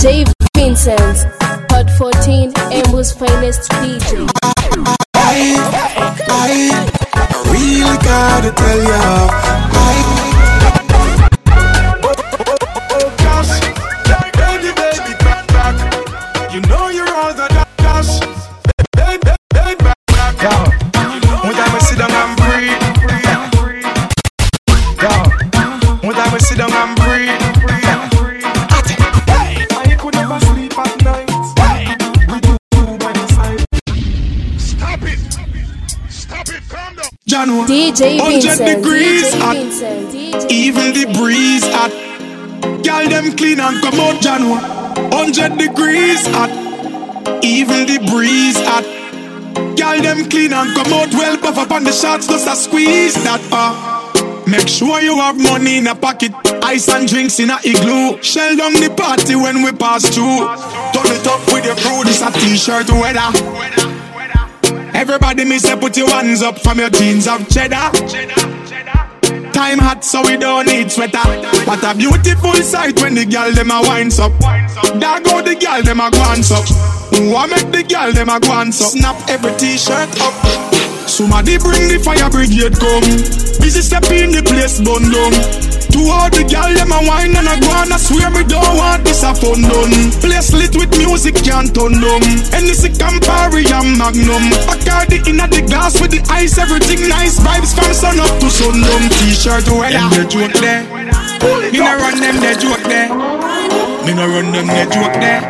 J Vincenz, Hot 14, Ambu's finest DJ. I, I, I really gotta tell ya, DJ 100 Vincenz, degrees DJ hot. Vincenz, DJ Even the breeze hot. Girl them clean and come out Janu. 100 degrees hot. Even the breeze hot. Girl them clean and come out well puff up on the shots just a squeeze that uh. Make sure you have money in a pocket, ice and drinks in a igloo. Shell down the party when we pass through. Turn it up with your crew, this a t-shirt weather. Everybody me say put your hands up from your jeans of cheddar. Time hot so we don't need sweater. What a beautiful sight when the girl them a winds up. There oh, go the girl them a glance up. Who a make the girl them a glance up? Snap every t-shirt up. Somebody bring the fire brigade come. Busy step in the place bun down. To all the girl them a wine and a go and I swear me don't want this a fun done. Place lit with music can't turn down. Anything Campari and Magnum. Bacardi in the glass with the ice, everything nice. Vibes from sun up to sundown. T-shirt oh, weather. Them the joke there. Me no run them the joke there. Me no run them the joke there.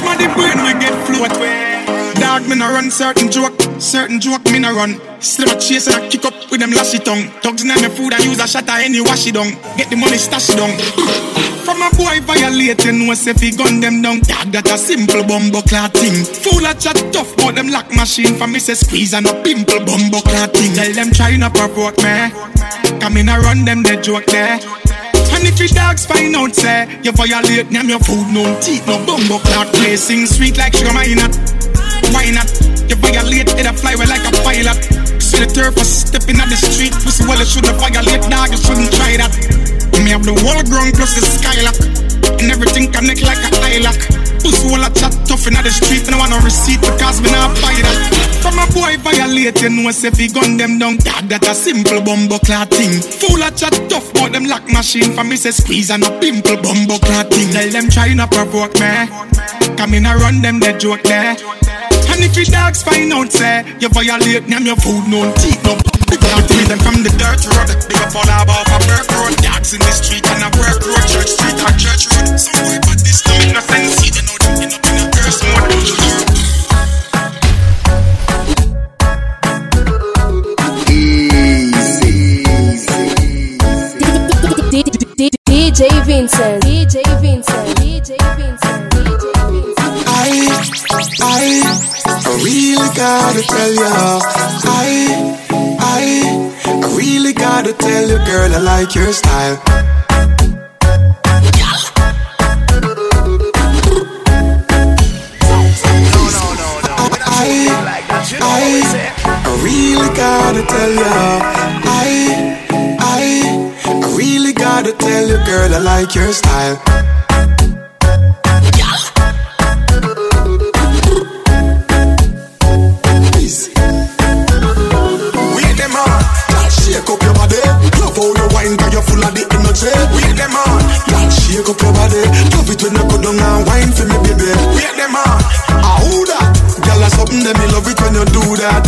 Smarty brain we get float where. Dog, me no run certain joke, certain joke me no run. Slim a chase and I kick up with them lashy tongue. Dogs in my food, I use a shot any wash it down. Get the money stash it down. From a boy violating, no say fi gun them down. Dog, that a simple bumbo clot thing. Full of chat tough, but them lock machine for me say squeeze and a pimple bumbo clot thing. Tell them try not provoke me. Come in run them the joke there. And if your dogs find out, say, you violate, name your food, no teeth, no bumbo cloud, placing sweet like sugar, why not? Why not? You violate, it'll fly well like a pilot. See the turf for stepping on the street, pussy well, it shouldn't violate, dog, you shouldn't try that. Me have the wall ground plus the skylock, and everything connect like a lock. Pussy well, I chat tough in the street, and I want no receipt because me not buy that. From a boy violate, you know, say fi gun them down, dog, that a simple bumbo thing. Full of chat tough, but them lock machine for me say squeeze and a pimple bumbo thing. Tell them try not provoke me, come in and run them the joke there. And if your dogs find out, say, you violate, name your food, no teeth, no to them from the dirt road. Big up all about a Burke road. Dogs in the street and a work road. Church street or church road. Some gotta tell ya. I, I, I really gotta tell you, girl, I like your style. Tell ya. I, I, I really gotta tell you, girl, I like your style. Love it when you go down and wine for me, baby. Wait them on, ah who that? Girl, that's something that me love it when you do that.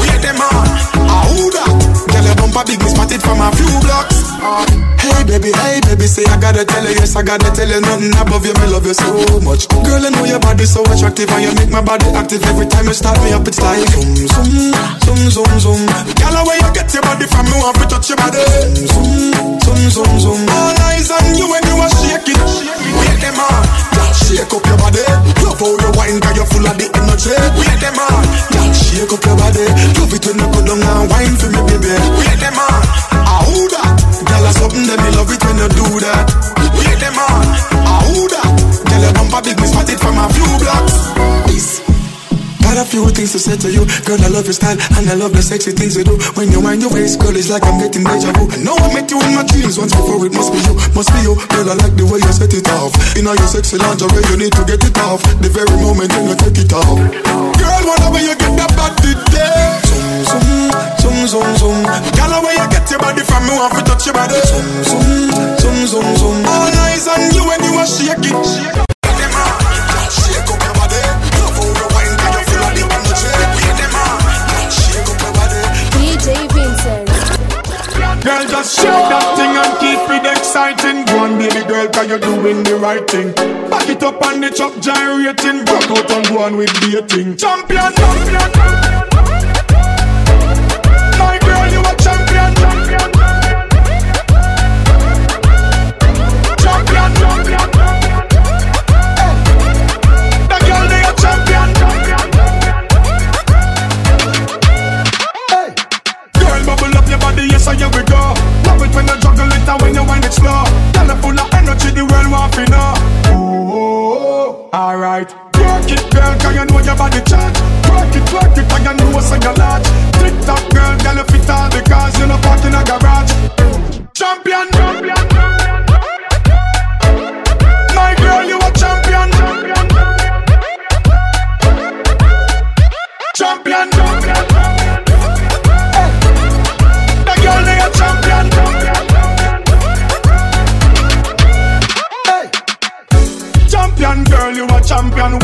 Wait them on, ah who that? Girl, your bumper big, me spot it from a few blocks. Hey baby, hey baby, say I gotta tell you, yes I gotta tell you nothing above you, me love you so much. Girl, I know your body so attractive and you make my body active every time you start me up. It's like zoom, zoom, zoom, zoom, zoom. Girl, where you get your body from, me want to touch your body. Zoom, zoom, zoom, zoom. All eyes on you when you are shaking. Wait them on, girl, shake up your body. Love how you wine, girl, you're full of the energy. Wait them on, girl, shake up your body. Love it when you go down and wine for me, baby. Wait them on, ah who that? Girl, that's something that me love it when you do that. Wait them on, ah who that? Girl, your bumper big, me spot it from a few blocks. Peace. Got a few things to say to you. Girl, I love your style and I love the sexy things you do. When you wind your waist, girl, it's like I'm getting deja vu. I know I met you in my dreams once before, it must be you, must be you. Girl, I like the way you set it off. In all your sexy lingerie, you need to get it off. The very moment when you take it off. Girl, whenever you get that body there. Zoom, zoom, zoom, zoom, zoom. Girl, where you get your body from, me want to touch your body. Zoom, zoom, zoom, zoom, zoom. All eyes on you when you are shake you're doing the right thing. Back it up on the top, gyrating. Rock out and go on with dating. Champion, champion. My girl, you a champion. Champion, champion. Hey. The girl, they a champion. champion. Hey. Girl, bubble up your body, yes, and here we go. Love it when you juggle it and when you wind it slow. Energy, the world want to know. Oh, alright. Work it, girl, cause you know your body charge. Work it, work it, and you know what's in your large. Tick tock, girl, girl, you fit all the cars, you know, park in a garage. Champion, champion.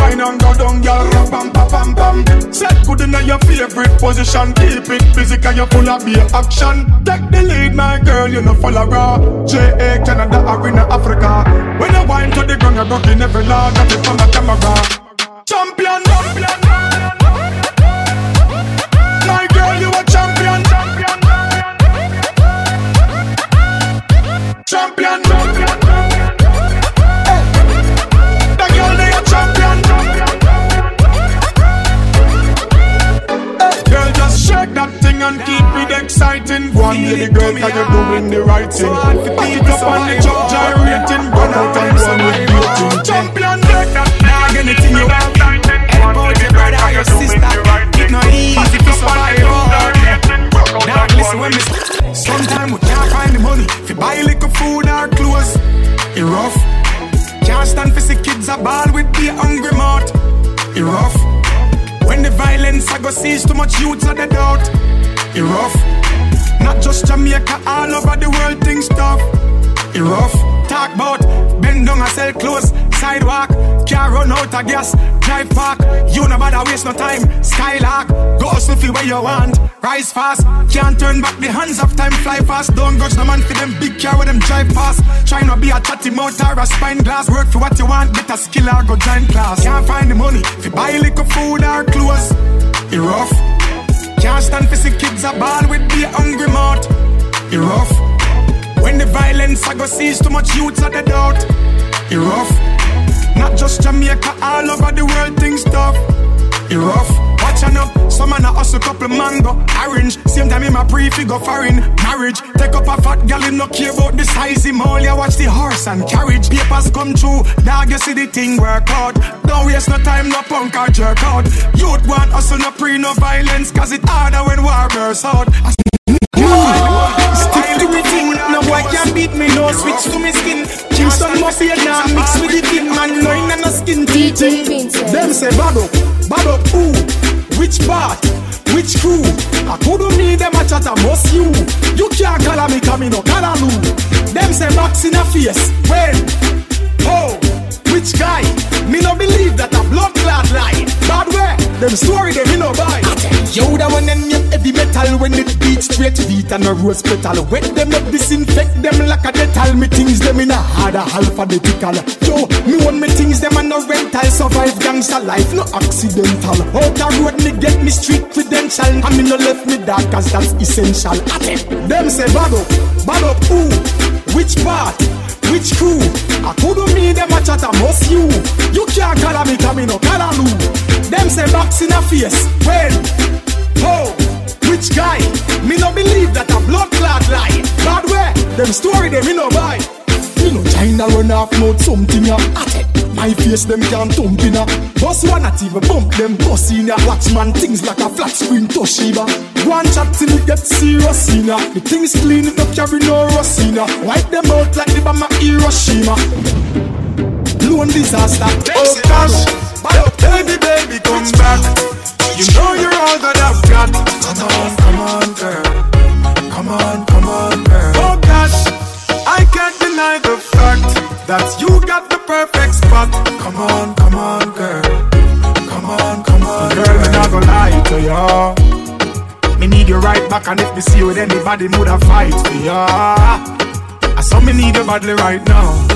Wine and go down, girl. Pam pam pam pam. Set good in your favorite position. Keep it busy, cause you full of action. Take the lead, my girl. You know follow raw. J.A. Canada, Arena, Africa. When I wine to the ground, you're broken every law. Got it from the camera. Champion, champion. My girl, you a champion. Champion. Champion. Hey. Cause you're doing the right thing. Back it up on the top, gyrating. Run out and run with beauty. Champion, take that Dog, anything you want. Help out your brother or your sister. It not easy to survive. Dog, listen when me. Sometimes we can't find the money. If you buy little food or clothes, it rough. Can't stand for see kids a ball with the hungry mouth. It rough. When the violence I go sees too much youths at the doubt. It rough. Not just Jamaica, all over the world things tough. It rough. Talk about bend down and sell clothes. Sidewalk, can't run out of gas. Drive park, you no bother waste no time. Skylark, go for where you want. Rise fast, can't turn back the hands of time. Fly fast, don't grudge no man for them big car with them drive past. Try not be a chatty mouth or a spine glass. Work for what you want, get a skill or go join class. Can't find the money if you buy little food or clothes. It rough. Can't stand for see kids a ball with the hungry mouth. It rough. When the violence I go sees too much youths at the doubt. It rough. Not just Jamaica, all over the world things tough. It rough. Watching up, some man a hustle couple mango, orange. Same time in my pre-figure foreign marriage. Take up a fat gal, him no care about the size. Him only watch the horse and carriage. Papers come true, dog you see the thing work out. Don't waste no time, no punk or jerk out. Youth want hustle, no pre, no violence, cause it harder when war bursts out. I Stick to me thing, no boy can beat me, no switch to me skin. Kingston mafia now mix with the thing, man, loin and a skin DJ Vincenz. Them say bad up, bad up who? Which part? Which crew? I couldn't need them a chat, I must you. You can't call me, come in, no call Them say box in a face, when? Oh, which guy? Me no believe that a blood clot lie. Bad way, them story them me no buy. Straight beat and a rose petal. Wet them up, disinfect them like a Dettol. Me things them in a harder alphabetical. Yo, me want me things them and no rental. Survive gangster life, no accidental. Out the road me get me street credential. And me no left me dark cause that's essential. Them say bad up, bad up who? Which part? Which crew? I couldn't mean them a chat, I must you. You can't call me, come in, no call Them say box in a face. When? Oh, which guy? Me no believe that a blood clot lie. Bad where them story them me no buy. Me no China run off mouth something ya. My face them can't thump in a Boss one not even bump them boss in a Watchman things like a flat screen Toshiba One chat till it get serious in a The things clean it up carry no rust in a Wipe them out like the bomb Hiroshima Blown disaster Oh gosh, baby, baby, come back. You know you're back, and if me see you with anybody, would I fight for ya? I saw me need you badly right now.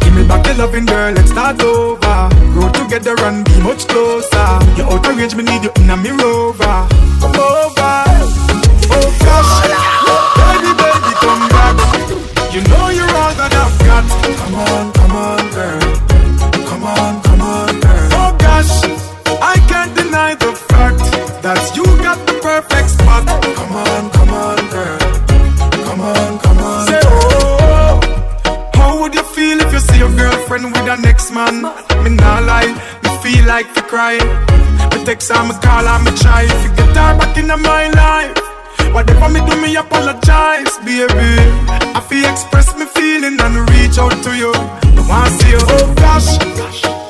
Give me back the loving girl, let's start over. Grow together and be much closer. You're out of range, me need you in a rover. Come over. Oh gosh, baby, baby, come back. You know you're all that I've got. Come on, your girlfriend with the next man? Me nah lie, me feel like to cry. Me text her, me call her, me try to get her back in my life. Whatever me do, me apologize, baby. I feel express me feeling and reach out to you. I wanna see you, oh gosh,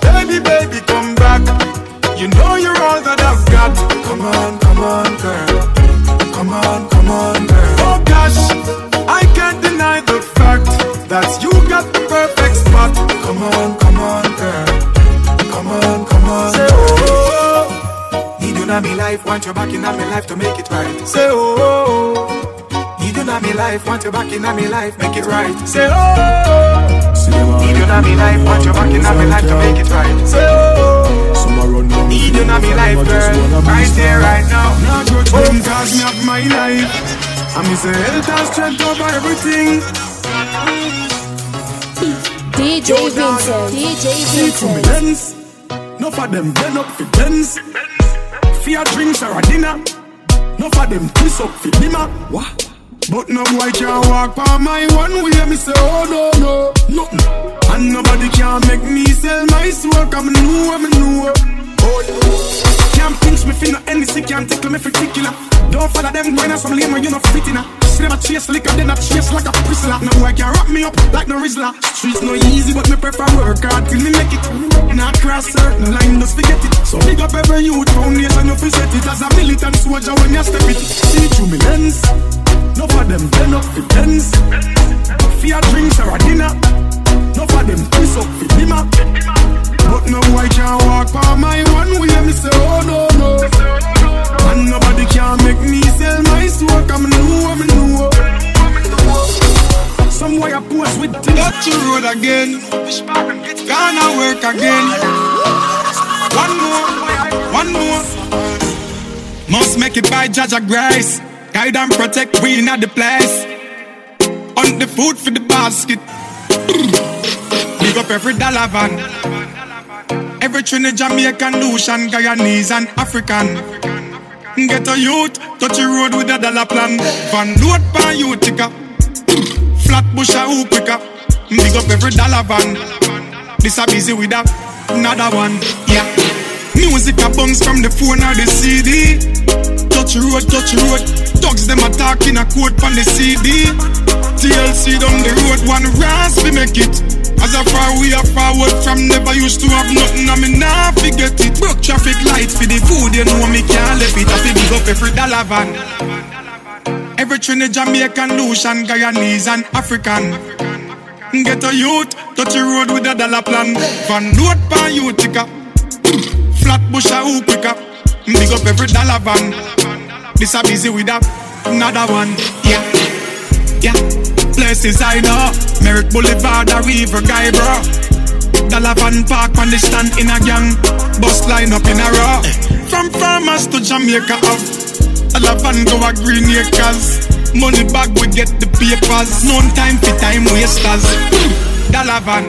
baby, baby, come back. You know you're all that I've got. Come on, come on, girl. Come on, come on, girl. Oh gosh, I can't deny the fact that you got. Come on, come on, girl. Come on, come on. Say oh, oh, oh. need you in my life, want you back in my life to make it right. Say oh, oh. oh. need you in my life, want you back in my life, make it right. Say oh, oh. oh. need you in my life, want you back in my life to make it right. Say oh. Some a run down Need you in my life, girl. Right there, right now. Now judge me cause me have my life. And me say health and strength over everything. DJ Vincenz, DJ See me Vincenz. lens No for them bend up for tens Fear drinks or a dinner No for them twist up for dimmer What? But no boy can walk by my one way. Me say, oh no, no, nothing. And nobody can make me sell my soul. Come know, I'm know. Oh, yeah. Can't pinch me for no NC, can't tickle me for tickler. Don't follow them when I'm some lame when you not fit in. See them a chase liquor, then I chase like a prisoner. No boy can wrap me up like no Rizzler. Streets no easy, but me prefer work hard till me make it. Not cross certain line, just forget it. So big up every youth foundation, you feel set it as a militant soldier when you step it. See through me lens. No for them bend up for tens. Fear drinks or a dinner. No for them twist up for dimmer. But no boy can walk by my one way. Me say, oh no, no. And nobody can make me sell my soul. Come know, me know. Some boy I pose with things. Touch the road again. Gonna work again. One more, one more. Must make it by Judge Grace. Guide and protect we in the place. On the food for the basket. Big up every dollar van. Every Trinidad, Jamaican, Lucian, Guyanese, and African. Get a youth, touch the road with a dollar plan. Van load pan Utica. Flatbush a hoop quicker. Big up every dollar van. This a busy with a another one. Yeah. Music a bounce from the phone or the CD. Touch road, touch road. Dogs them attack in a quote on the CD. TLC down the road, one ras we make it. As a far we are forward from never used to have nothing, I mean nah forget it. Broke traffic lights for the food, you know me can't let it. I feel big up every dollar van. Every Trinidad, Jamaican, Lucian, Guyanese, and African. Get a youth, touch the road with a dollar plan. Van load pan Utica. Flat bush a hoop quicker. Big up every dollar van. This a busy with a another one. Yeah, yeah. Places I know. Merrick Boulevard, a River Guy, bro. Dollar park on they stand in a gang. Bus line up in a row. From farmers to Jamaica up. Dollar go a green acres. Money bag we get the papers. No time for time wasters. Dollar van.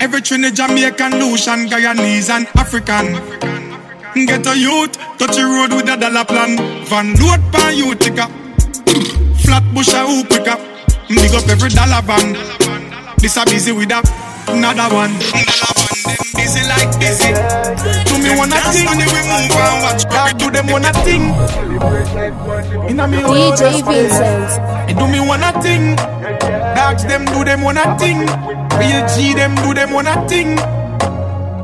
Every Trinidad, Jamaican, Lucian, Guyanese, and African. Get a youth, touch the road with a dollar plan. Van load pan Utica. Flat bush a hoop quicker. Big up every dollar van. This a busy with a Another one. Them busy like busy. Do me one a thing. We move and watch. God do them one a thing. Inna me own DJ. Vincenz. They do me one a thing. Dogs them do them one a thing. Real G them do them one a thing.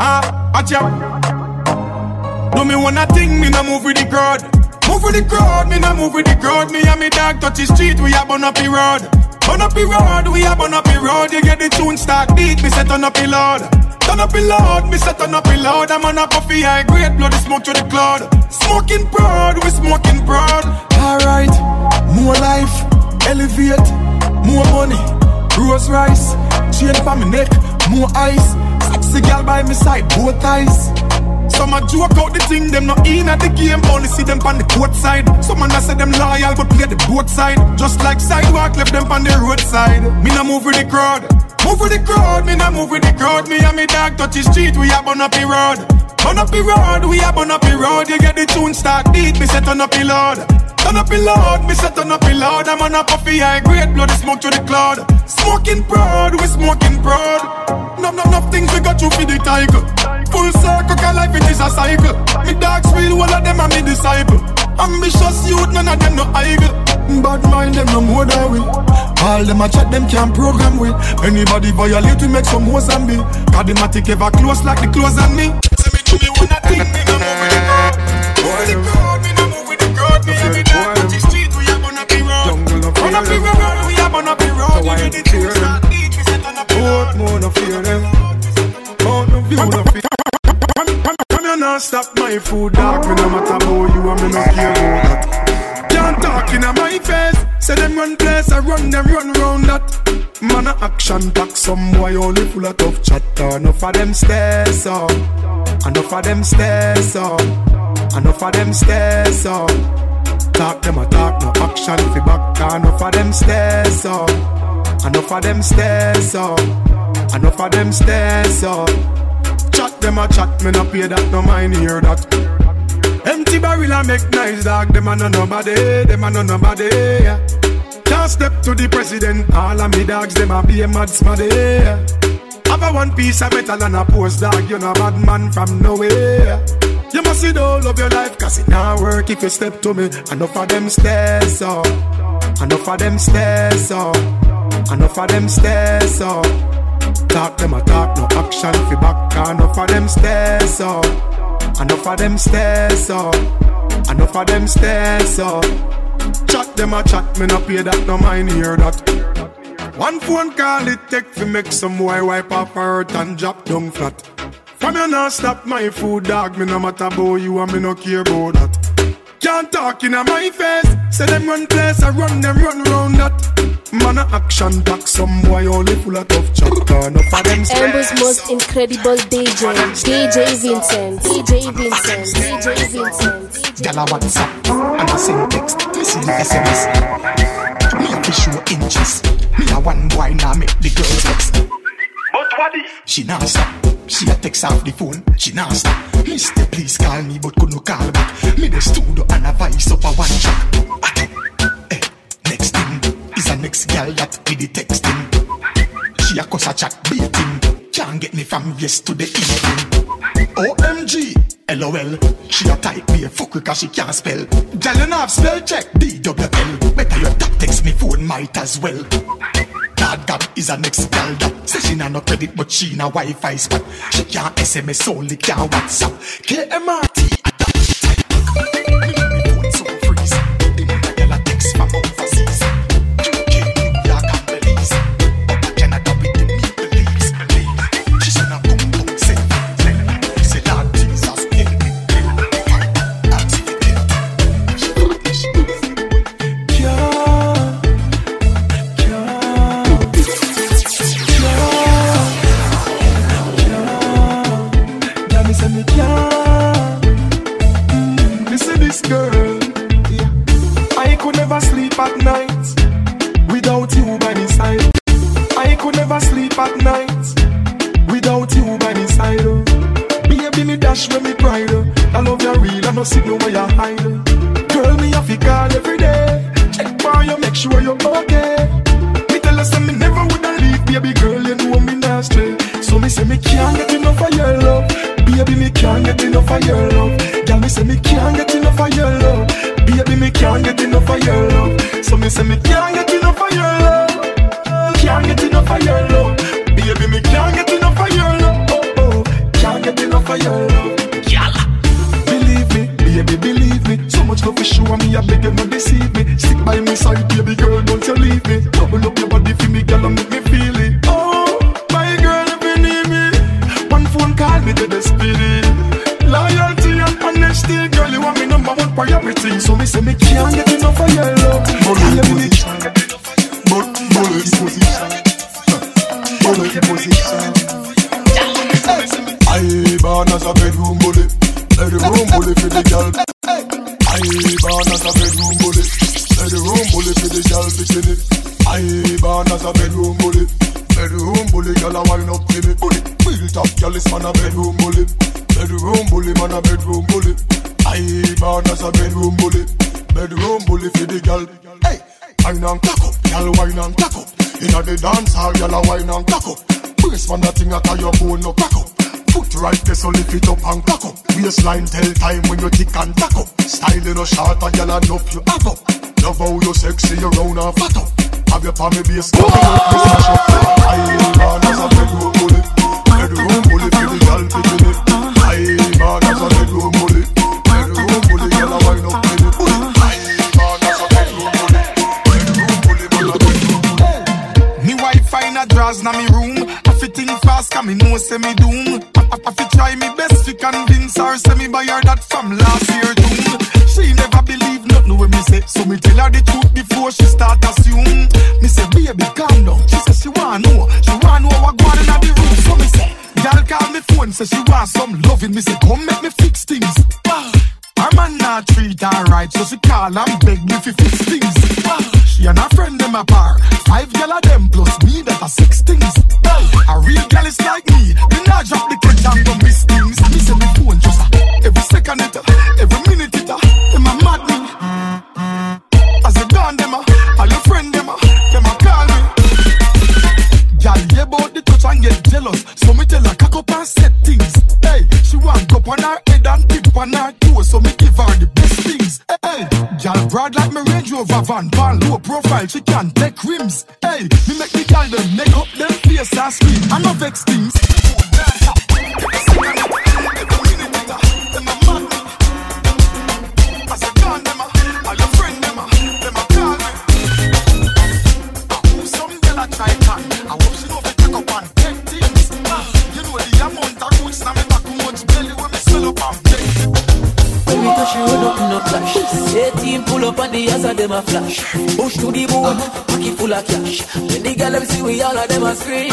Ah, watch out. Do me one a thing, me no move with the crowd. Move with the crowd, me no move with the crowd. Me and me dog touch the street, we a burn up the road. Burn up the road, we a burn up the road. You get the tune start beat, me set turn up the loud. Turn up the loud, me say turn up the loud. I'm on a puffy high grade, bloody smoke through the cloud. Smoking broad, we smoking broad. Alright, more life, elevate, more money, rose rice, chain for me neck, more ice. Sexy girl by my side, both eyes. Some a joke out the thing, them not in at the game, only see them on the court side. Some man a say them loyal, but play the both side. Just like sidewalk, left them on the roadside. Me no move with the crowd, move with the crowd. Me no move with the crowd. Me and me dog touch the street, we a burn up the road. Burn up the road, we a burn up the road. You get the tune start beat, me set on up the load. Turn up the loud, me set on up the loud. I'm on a puffy high grade, bloody smoke to the cloud. Smoking proud, we smoking proud. No, no, no things we got you for the tiger. Full circle, cause life it is a cycle. Me dogs real, all of them are me disciple. Ambitious youth, none of them no idle. Bad mind them no more than we. All them a chat, them can't program with. Anybody violate, we make some more zombie. Cadematic ever close like the clothes on me. Say me do me one a thing, me no move with the crowd. With the crowd, me no move with the crowd. Me me dog touch the street, we a burn up the road. Burn up the road, we a burn up the road. So You I get the ain't fear tunes start beat, we say turn up the road. more no fear eh? them. Both no view no fear. Now, stop my food, dog. Me no matter about you, and me no care about that. Can't talk in my face. Say them run place, I run them run round that. Man a action pack, some boy only full of tough chatter. Enough of them stairs up, enough of them stairs up, enough of them stairs up. Talk them a talk, no action fi back. Enough of them stairs up, enough of them stairs up, enough of them stairs up. Them a chat, me no pay that, no mind hear that. Empty barrel a make nice dog, them a no nobody, them a no nobody. Yeah. Can't step to the president, all of me dogs, them a be a mad smaddy. Yeah. Have a one piece of metal and a post dog, you know bad man from nowhere. You must see whole of your life, cause it not work if you step to me. Enough of them stairs up, enough of them stairs up, enough of them stairs up. Talk them a talk, no action fi back. Enough of them stairs up, enough of them stairs up, enough of them stairs up. Chat them a chat, me no pay that, no mind hear that. One phone call it take fi make some boy wipe off hurt and drop down flat. From you not stop my food, dog. Me no matter about you and me no care about that. Can't talk in my face. Say them run place, I run them run round that. Man a action pack, some boy only full of tough chatter. Enough of them Amber's stairs. most incredible DJ, DJ Vincenz, DJ Vincenz, DJ Vincenz, DJ Gyal a WhatsApp and a send text. Me see the SMS. Me a fi show inches. Me a one boy now make the girls vex. But what if? She nah stop. She a text off the phone. She nah stop. Mister, please call me, but could no call back. Me the studio and a voice up a one track. Is a next girl that with the texting. She a cause a chat beating. Can't get me from yes to the evening. OMG, LOL. She a type me a fuck cause she can't spell. Girl, you have spell check D-W-L. Better your tap text me phone might as well. Dad God is a next girl that Say she no credit but she na Wi-Fi spot She can't SMS only can't WhatsApp KMRT a wine and cock up. Brace man that thing at your bone no crack up. Foot right there, so lift it up and cock up. Waistline tell time when you tick and tack up. Style no short, a girl enough you have up. Love how you sexy, you round and fat up. Have your palm base, up, me up. I man as a bedroom cause me know say me doom. I, I, I fi try me best fi convince her, say me buy her that from last year June. She never believe nothing when me say, so me tell her the truth before she start assume. Me say, baby, calm down. She say she want know, she want know what going on in the room. So me say, girl call me phone, say she want some loving. Me say, come make me fix things. Her man not treat her right, so she call and beg me fi fix things. She and her friend them apart, five gal of them plus me that are six she can't take rims. Hey, me make the gal them neck up them face and scream, I no vex things. Them a flash. Push to the bone, pocket full of cash. When the girl them see we all of them a scream.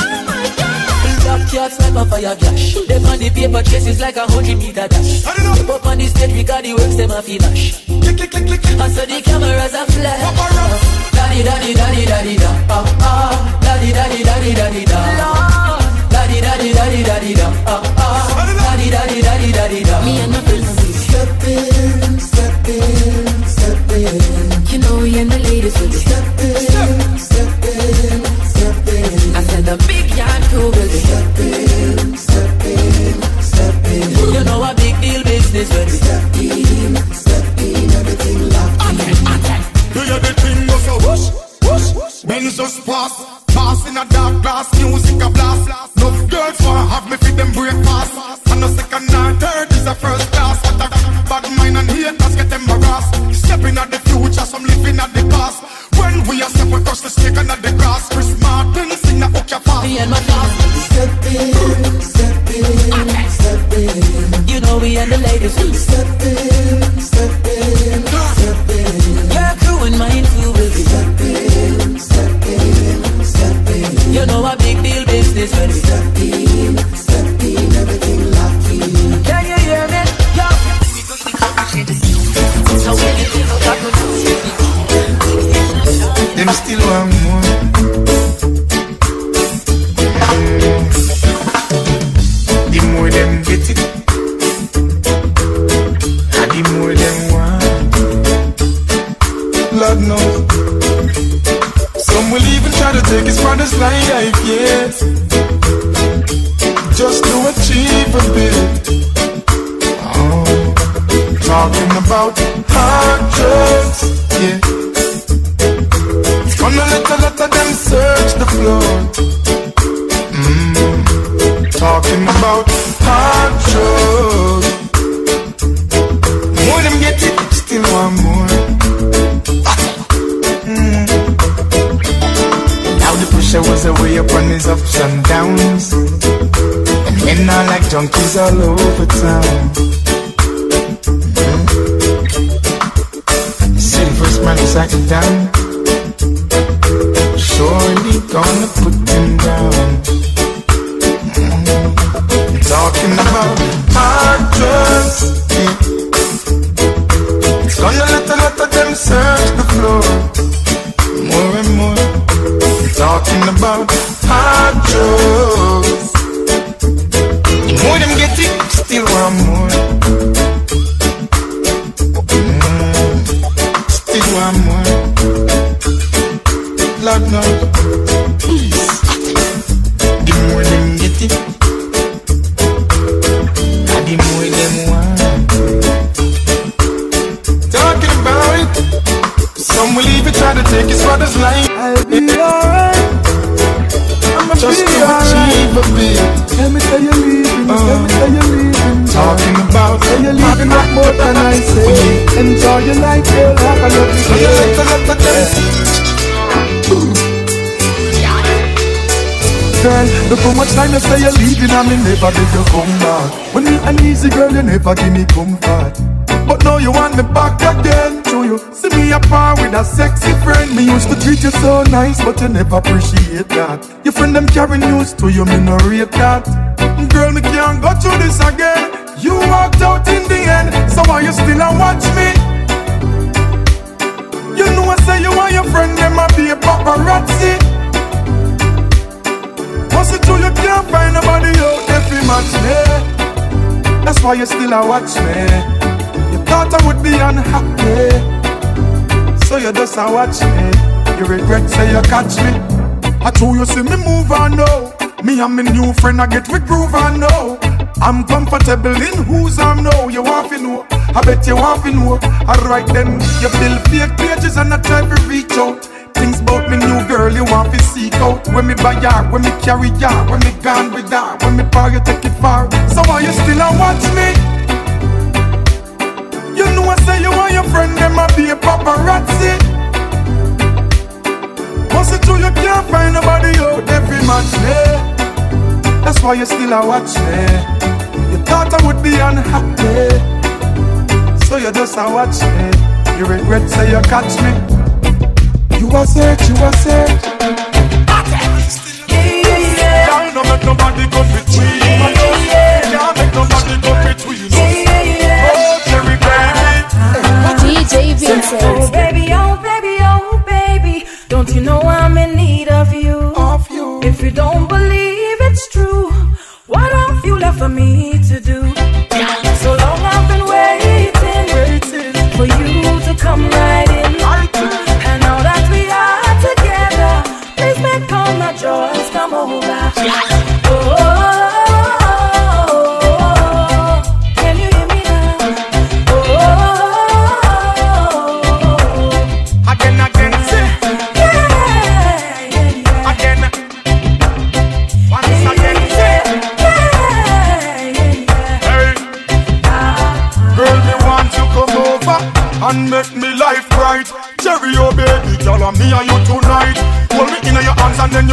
Black cats like a fire flash. Them on the paper chases like a hundred meter dash. Step up on the stage because the works them a finish. Click, click, click, click, click I saw the cameras a flash. Daddy, daddy, daddy, daddy, da. Ah, ah. Daddy, daddy, daddy, daddy, da. Daddy, daddy, daddy, daddy, da. Ah, ah. Daddy, daddy, daddy, daddy, da. Me and my friends step in, step in, step in. You know we and the ladies will be step in, step in, step. I said the big yard crew will be step in, step in, step in. You know a big deal business when we step in, step in, everything locked in. Do you the thing go so whoosh, whoosh, whoosh Benz just pass Pass in a dark glass, music a blast Enough girls want have me fit them breakfast And a second and third is a first across the and at the grass Chris Martin sing a hook your fast Mm, talking about hard drugs. More them get it, still want more. Mm. Now the pressure was away upon his ups and downs. And men are like junkies all over town. Enjoy your life, girl. Have a lovely Gonna let a lot of them Girl, look how much time you say you're leaving and me never did you come back. When me an easy girl, you never give me comfort. But now you want me back again. So you see me apart with a sexy friend. Me used to treat you so nice, but you never appreciate that. Your friend them carry news to you, me no rate that. Girl, me can't go through this again. You walked out in the end, so why you still a watch me? Say you and your friend them a be a paparazzi. What's it true you can't find nobody out there fi match me? That's why you still a watch me. You thought I would be unhappy, so you just a watch me. You regret say you catch me. I true you see me move on now. Me and my new friend I get with groove on now. I'm comfortable in who's I'm now. You want to know? I bet you want to know. Alright then, you build fake pages and I try to reach out. Things about me new girl you want to seek out. When me buy her, when me carry her, when me gone with her, when me power you take it far. So why you still a watch me? You know I say you and your friend them a be a paparazzi. What's it true you can't find nobody out fi match me? That's why you still a watch me. You thought I would be unhappy, so you just a watch me. You regret say you catch me. You a search, you a search. No make nobody come between Y'all make nobody come between Oh, Jerry baby DJ Oh baby, oh baby, oh baby, don't you know I'm in need of you? Of you If you don't believe it's true, what have you left for me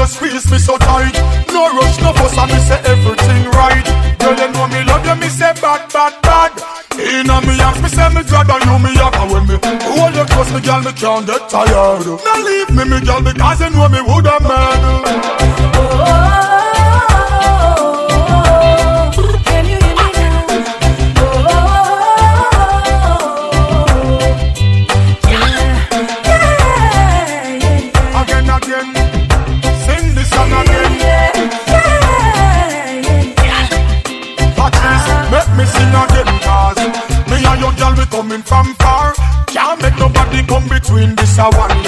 you squeeze me so tight. No rush, no fuss, and me say everything right. Girl, you know me love you, me say bad, bad, bad. In a me arms, me say me glad and you me up And when me hold you close, me girl, me can't get tired. Now leave me, me girl, because you know me woulda mad a one,